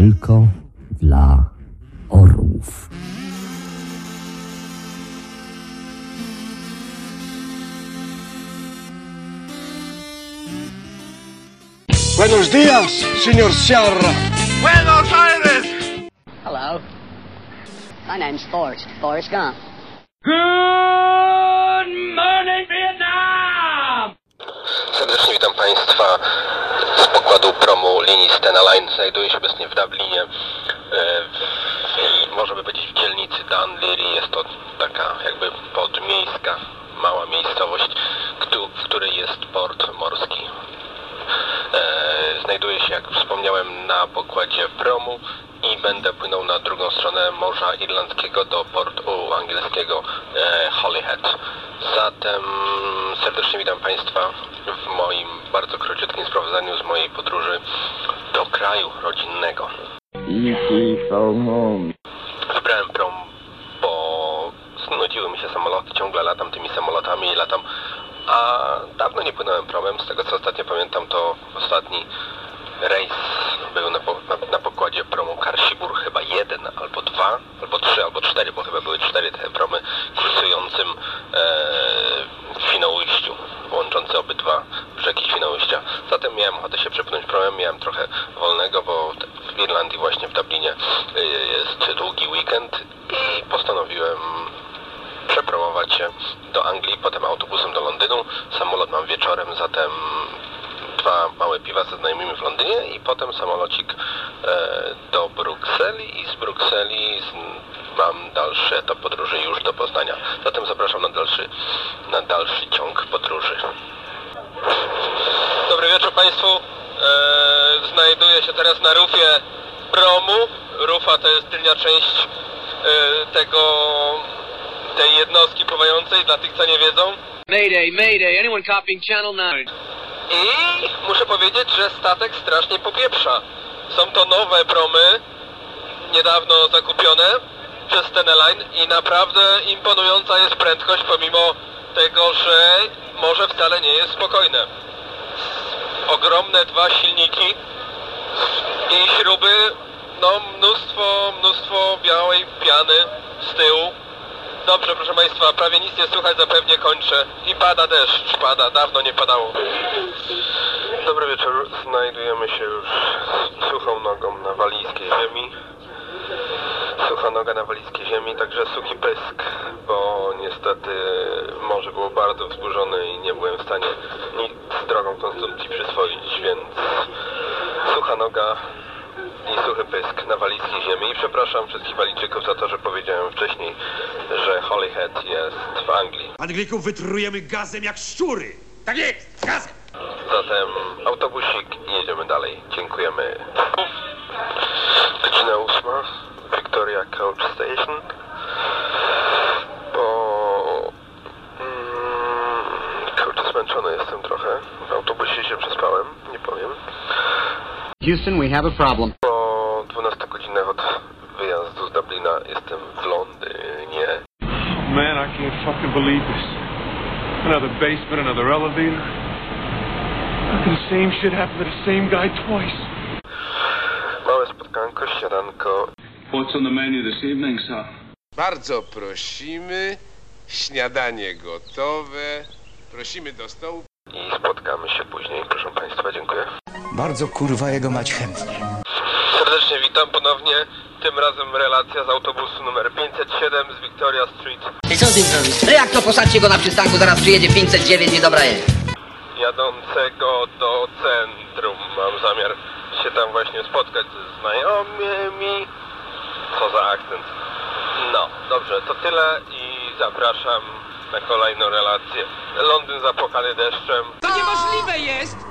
tylko dla orłów. Buenos días, señor Sierra. Buenos Aires! Hello. My name's Forrest. Forrest Gump. Good morning, Vietnam! Serdecznie witam Państwa z pokładu promu linii Stena Line. Znajduję się obecnie w Dublinie. e, W, można by powiedzieć w dzielnicy Dunleary. Jest to taka jakby podmiejska, mała miejscowość, w której jest port morski. E, Znajduję się, jak wspomniałem, na pokładzie promu i będę płynął na drugą stronę Morza Irlandzkiego do portu angielskiego e, Holyhead. Zatem serdecznie witam Państwa w moim bardzo króciutkim sprowadzaniu z mojej podróży do kraju rodzinnego. Wybrałem prom, bo znudziły mi się samoloty, ciągle latam tymi samolotami i latam, a dawno nie płynąłem promem, z tego co ostatnio pamiętam to ostatni rejs był na, po, na, na pokładzie promu Karsibur chyba jeden, albo dwa, albo trzy, albo cztery, bo chyba były cztery te promy kursującym e, w Świnoujściu, łączące obydwa brzegi Świnoujścia. Zatem miałem ochotę się przepchnąć promem, miałem trochę wolnego, bo w Irlandii właśnie w Dublinie y, jest długi weekend i postanowiłem przeprowadzić się do Anglii, potem autobusem do Londynu. Samolot mam wieczorem, zatem dwa małe piwa ze znajomymi w Londynie i potem samolocik e, do Brukseli i z Brukseli mam dalszy etap podróży już do Poznania. Zatem zapraszam na dalszy, na dalszy ciąg podróży. Dobry wieczór Państwu. E, znajduję się teraz na rufie promu. Rufa to jest tylnia część e, tego, tej jednostki pływającej, dla tych co nie wiedzą. Mayday, mayday, anyone copying Channel 9? I muszę powiedzieć, że statek strasznie popieprza. Są to nowe promy, niedawno zakupione przez Teneline i naprawdę imponująca jest prędkość pomimo tego, że morze wcale nie jest spokojne. Ogromne dwa silniki i śruby, no mnóstwo, mnóstwo białej piany z tyłu. Dobrze, proszę Państwa, prawie nic nie słychać, zapewnie kończę. I pada deszcz, pada, dawno nie padało. Dobry wieczór, znajdujemy się już z suchą nogą na walijskiej ziemi. Sucha noga na walijskiej ziemi, także suchi pysk, bo niestety morze było bardzo wzburzone i nie byłem w stanie nic z drogą konsumpcji przyswoić, więc sucha noga i suchy pysk na walijskiej ziemi. I przepraszam wszystkich Walijczyków za to, że powiedziałem wcześniej, że Holyhead jest w Anglii. Anglików wytrujemy gazem jak szczury. Tak jest, gazem. Zatem autobusik i jedziemy dalej. Dziękujemy. Godzina ósma. Victoria Coach Station. Bo... Mm, kurczę, zmęczony jestem trochę. W autobusie się przespałem, nie powiem. Houston, we have a problem. Po 12 godzinach od wyjazdu z Dublina jestem w Londynie. Man, I can't fucking believe this. Another basement, another elevator. How can the same shit happen to the same guy twice? Małe spotkanko, śniadanko What's on the menu this evening, sir? Bardzo prosimy, śniadanie gotowe. Prosimy do stołu. i spotkamy się później. Proszę Państwa, dziękuję. Bardzo kurwa jego mać chętnie. Serdecznie witam ponownie. Tym razem relacja z autobusu numer 507 z Victoria Street. I co z nim zrobić? No jak to posadźcie go na przystanku, zaraz przyjedzie 509 i dobra jest. Jadącego do centrum. Mam zamiar się tam właśnie spotkać ze znajomymi. Co za akcent. No, dobrze, to tyle i zapraszam na kolejną relację. Londyn zapłakany deszczem. To niemożliwe jest!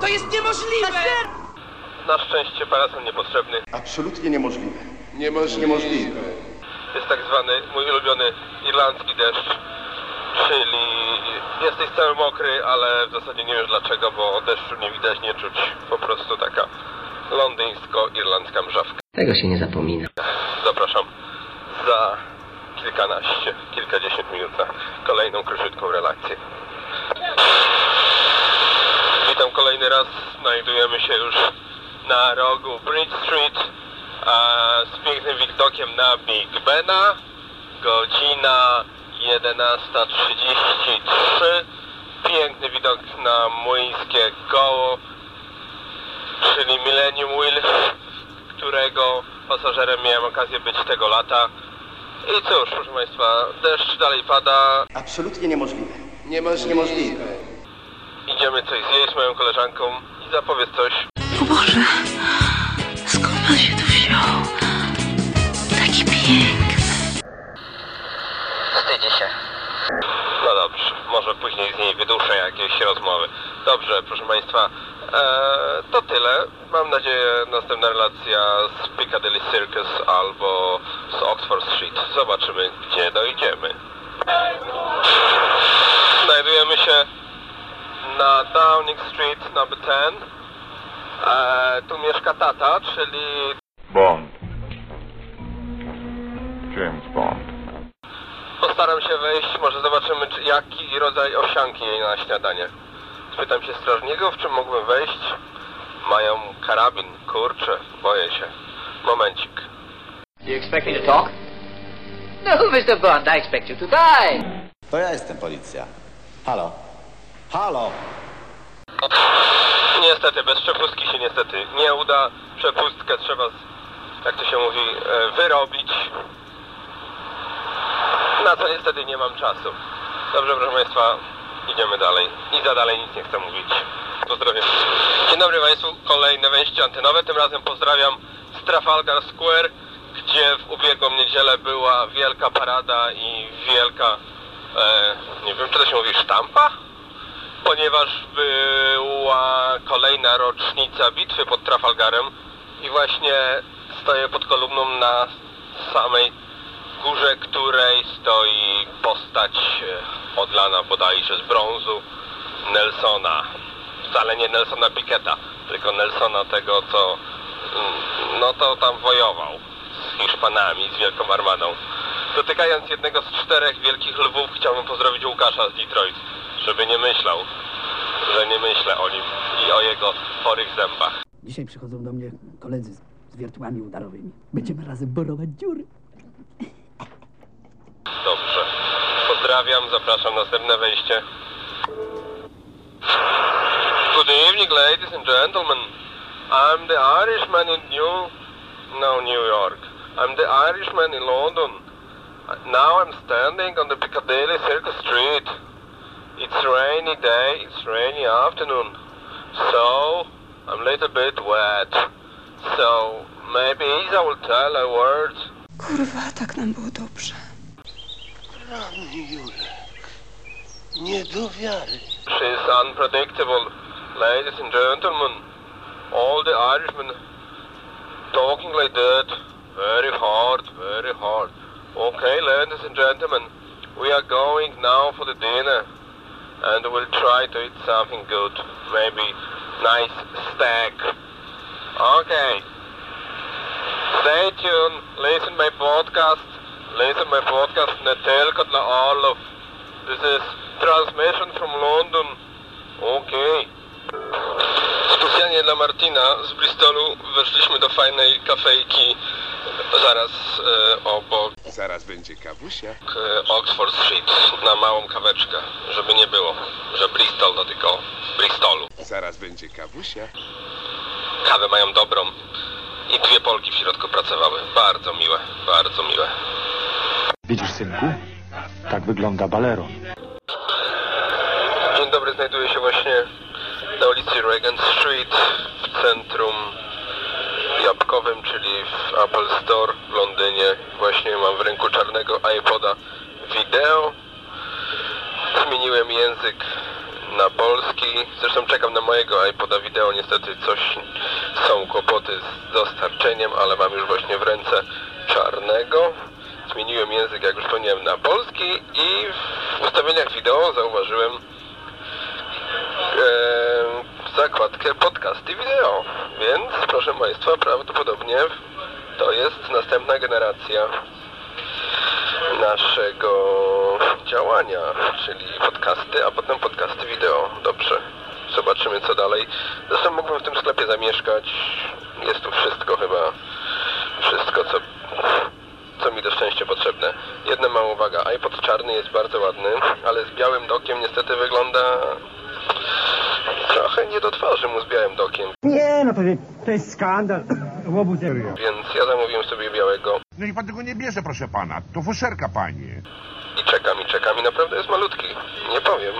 To jest niemożliwe! Na szczęście parasol niepotrzebny. Absolutnie niemożliwe. Niemożliwe. Jest tak zwany mój ulubiony irlandzki deszcz, czyli jesteś cały mokry, ale w zasadzie nie wiesz dlaczego, bo deszczu nie widać, nie czuć. Po prostu taka londyńsko-irlandzka mrzawka. Tego się nie zapomina. Zapraszam za kilkanaście, kilkadziesiąt minut na kolejną króciutką relację. Witam kolejny raz. Znajdujemy się już na rogu Bridge Street z pięknym widokiem na Big Bena. Godzina 11.33. Piękny widok na młyńskie koło, czyli Millennium Wheel, którego pasażerem miałem okazję być tego lata. I cóż, proszę Państwa, deszcz dalej pada. Absolutnie niemożliwe. Niemoż, niemożliwe. Idziemy coś zjeść z moją koleżanką i zapowiedz coś. O Boże, skąd pan się tu wziął? Taki piękny. Wstydzi się. No dobrze, może później z niej wyduszę jakieś rozmowy. Dobrze, proszę Państwa, e, to tyle. Mam nadzieję następna relacja z Piccadilly Circus albo z Oxford Street. Zobaczymy, gdzie dojdziemy. Znajdujemy się na Downing Street number 10. E, tu mieszka tata, czyli Bond. James Bond. Postaram się wejść, może zobaczymy czy, jaki rodzaj owsianki jej na śniadanie. Spytam się strażników, czy mógłbym wejść. Mają karabin, kurczę, boję się. Momencik. You expect me to talk? No, Mr. Bond, I expect you to die. To ja jestem policja. Halo? Halo? Niestety, bez przepustki się niestety nie uda. Przepustkę trzeba, jak to się mówi, e, wyrobić. Na co niestety nie mam czasu. Dobrze, proszę Państwa, idziemy dalej. I za dalej nic nie chcę mówić. Pozdrawiam. Dzień dobry Państwu, kolejne wejście antenowe. Tym razem pozdrawiam z Trafalgar Square, gdzie w ubiegłą niedzielę była wielka parada i wielka, e, nie wiem czy to się mówi, sztampa? Ponieważ była kolejna rocznica bitwy pod Trafalgarem i właśnie stoję pod kolumną na samej górze której stoi postać e, odlana bodajże z brązu Nelsona. Wcale nie Nelsona Piketa, tylko Nelsona tego, co mm, no to tam wojował z Hiszpanami, z Wielką Armadą. Dotykając jednego z czterech wielkich lwów, chciałbym pozdrowić Łukasza z Detroit, żeby nie myślał, że nie myślę o nim i o jego chorych zębach. Dzisiaj przychodzą do mnie koledzy z, z wiertłami udarowymi. Będziemy razem borować dziury. Dobrze. Pozdrawiam, zapraszam na następne wejście. Good evening, ladies and gentlemen. I'm the Irishman in New... No, New York. I'm the Irishman in London. Now I'm standing on the Piccadilly Circus Street. It's rainy day, it's rainy afternoon. So, I'm a little bit wet. So, maybe I will tell a word. Kurwa, tak nam było dobrze. Rany Julek. Nie do wiary. She's unpredictable. Ladies and gentlemen, all the Irishmen talking like that. Very hard, very hard. Okay, ladies and gentlemen, we are going now for the dinner. And we'll try to eat something good. Maybe nice steak. Okay. Stay tuned. Listen my podcast. Listen my podcast nie tylko dla Orlów. This is transmission from London. Okay. Specjalnie dla Martina z Bristolu weszliśmy do fajnej kafejki zaraz e, obok Zaraz będzie kawusia. Oxford Street na małą kaweczkę, żeby nie było, że Bristol to tylko Bristolu. Zaraz będzie kawusia. Kawę mają dobrą i dwie Polki w środku pracowały. Bardzo miłe, bardzo miłe. Widzisz, synku? Tak wygląda baleron. Dzień dobry, znajduję się właśnie na ulicy Regent Street w centrum jabłkowym, czyli w Apple Store w Londynie. Właśnie mam w ręku czarnego iPoda wideo. Zmieniłem język na polski. Zresztą czekam na mojego iPoda wideo. Niestety coś są kłopoty z dostarczeniem, ale mam już właśnie w ręce czarnego. Zmieniłem język, jak już wspomniałem, na polski i w ustawieniach wideo zauważyłem zakładkę podcasty wideo. Więc proszę Państwa, prawdopodobnie to jest następna generacja naszego działania, czyli podcasty, a potem podcasty wideo. Dobrze. Zobaczymy co dalej. Zresztą mógłbym w tym sklepie zamieszkać. Jest tu wszystko chyba. Wszystko co, co mi do szczęścia potrzebne. Jedna mała uwaga. iPod czarny jest bardzo ładny, ale z białym dokiem niestety wygląda trochę nie do twarzy mu z białym dokiem. Nie, no to, to jest skandal. Łobu serio. Więc ja zamówiłem sobie białego No i pan tego nie bierze, proszę pana. To fuszerka, panie. i czekam, i czekam i naprawdę jest malutki. Nie powiem.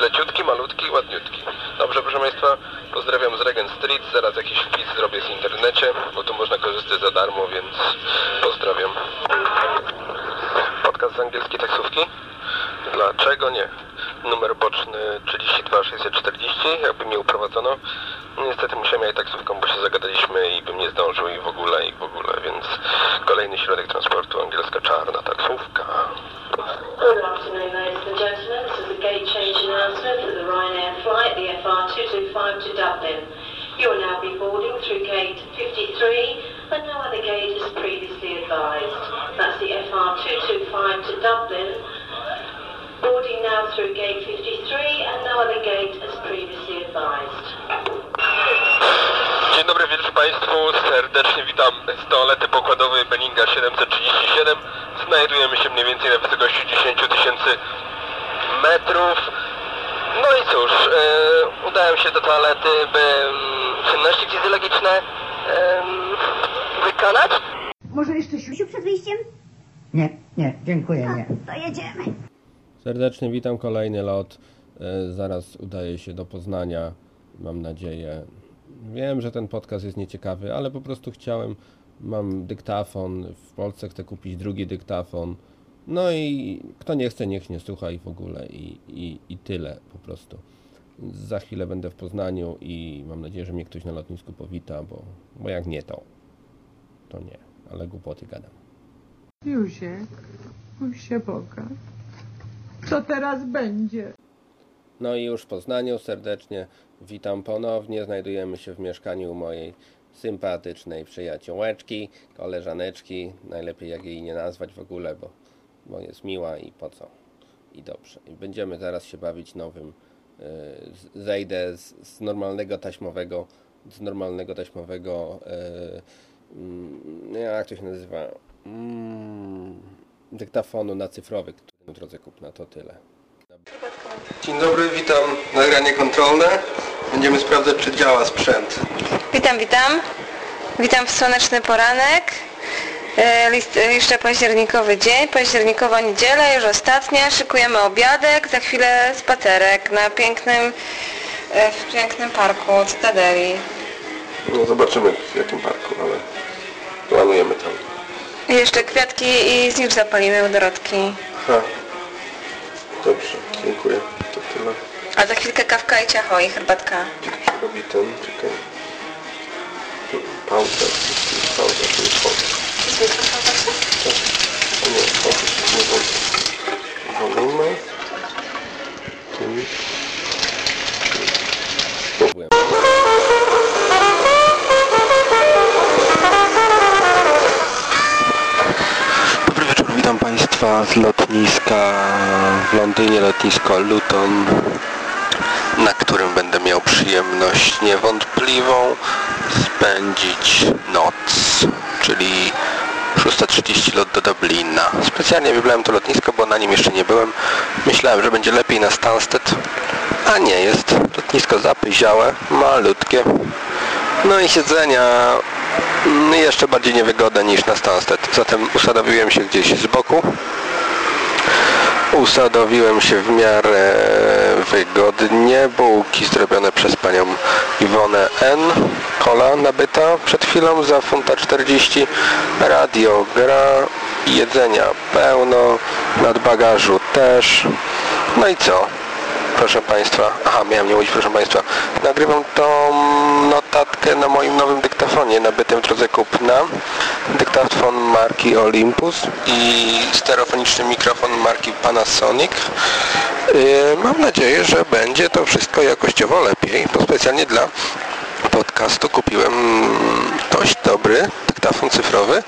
Leciutki, malutki, ładniutki. Dobrze, proszę Państwa, pozdrawiam z Regent Street. Zaraz jakiś wpis zrobię w internecie, bo tu można korzystać za darmo, więc pozdrawiam. Podcast z angielskiej taksówki? Dlaczego nie? Numer boczny 32640, jakby mnie uprowadzono. No, Niestety musiałem jechać taksówką, bo serdecznie witam z toalety pokładowej Benninga 737. Znajdujemy się mniej więcej na wysokości 10 tysięcy metrów. No i cóż, e, udałem się do toalety, by mm, czynności fizjologiczne e, wykonać. Może jeszcze siusiu przed wyjściem? Nie, nie, dziękuję, nie. To jedziemy. Serdecznie witam, kolejny lot. E, Zaraz udaje się do Poznania, mam nadzieję. Wiem, że ten podcast jest nieciekawy, ale po prostu chciałem, mam dyktafon, w Polsce chcę kupić drugi dyktafon. No i kto nie chce, niech nie słucha i w ogóle i, i, i tyle po prostu. Za chwilę będę w Poznaniu i mam nadzieję, że mnie ktoś na lotnisku powita, bo, bo jak nie to, to nie, ale głupoty gadam. Józiek, mój się Boga. Co teraz będzie? No i już w Poznaniu serdecznie witam ponownie. Znajdujemy się w mieszkaniu mojej sympatycznej przyjaciółeczki, koleżaneczki. Najlepiej jak jej nie nazwać w ogóle, bo, bo jest miła i po co. I dobrze. I będziemy zaraz się bawić nowym. yy, z- Zejdę z, z normalnego taśmowego, z normalnego taśmowego, yy, jak to się nazywa, mm, dyktafonu na cyfrowy, który w drodze kupna. To tyle. Dzień dobry, witam. Nagranie kontrolne. Będziemy sprawdzać, czy działa sprzęt. Witam, witam. Witam w słoneczny poranek. E, List, e, jeszcze październikowy dzień, październikowa niedziela, już ostatnia. Szykujemy obiadek, za chwilę spacerek na pięknym, e, w pięknym parku Cytadeli. No zobaczymy w jakim parku, ale planujemy tam. I jeszcze kwiatki i znicz zapalimy u Dorotki. Ha. Dobrze, dziękuję. To tyle. A za chwilkę kawka i ciacho i herbatka. Gdzie się robi ten, czekaj. Tu, Pauza, pauza, tu jest pauza. O nie, pauza, nie włączę. Wolimy. Tu. Dobry wieczór, witam Państwa z lotniska w Londynie, lotnisko Luton, na którym będę miał przyjemność niewątpliwą spędzić noc, czyli 6.30 lot do Dublina. Specjalnie wybrałem to lotnisko, bo na nim jeszcze nie byłem. Myślałem, że będzie lepiej na Stansted, a nie jest. Lotnisko zapyziałe, malutkie. No i siedzenia mm, jeszcze bardziej niewygodne niż na Stansted. Zatem usadowiłem się gdzieś z boku. Usadowiłem się w miarę wygodnie. Bułki zrobione przez panią Iwonę N. Kola nabyta przed chwilą za funta 40. Radio gra. Jedzenia pełno. Nad bagażu też. No i co? Proszę Państwa, aha, miałem nie mówić, proszę Państwa, nagrywam tą notatkę na moim nowym dyktafonie nabytym w drodze kupna. Dyktafon marki Olympus i stereofoniczny mikrofon marki Panasonic. Yy, mam nadzieję, że będzie to wszystko jakościowo lepiej, bo specjalnie dla podcastu kupiłem dość dobry dyktafon cyfrowy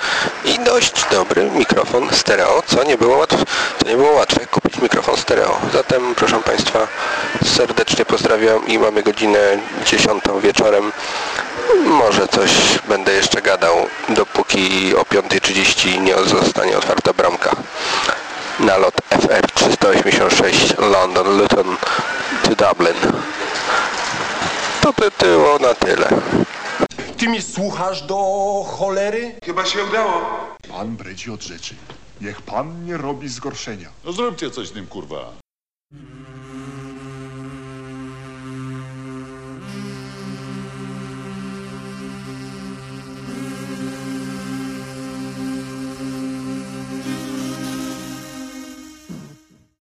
i dość dobry mikrofon stereo, co nie było łatwe, to nie było łatwe kupić mikrofon stereo. Zatem proszę Państwa serdecznie pozdrawiam i mamy godzinę 10 wieczorem. Może coś będę jeszcze gadał, dopóki o 5.30 nie zostanie otwarta bramka. Nalot FR 386 London Luton to Dublin. To by było na tyle. Ty mnie słuchasz do cholery? Chyba się udało. Pan breci od rzeczy. Niech pan nie robi zgorszenia. No zróbcie coś z nim, kurwa.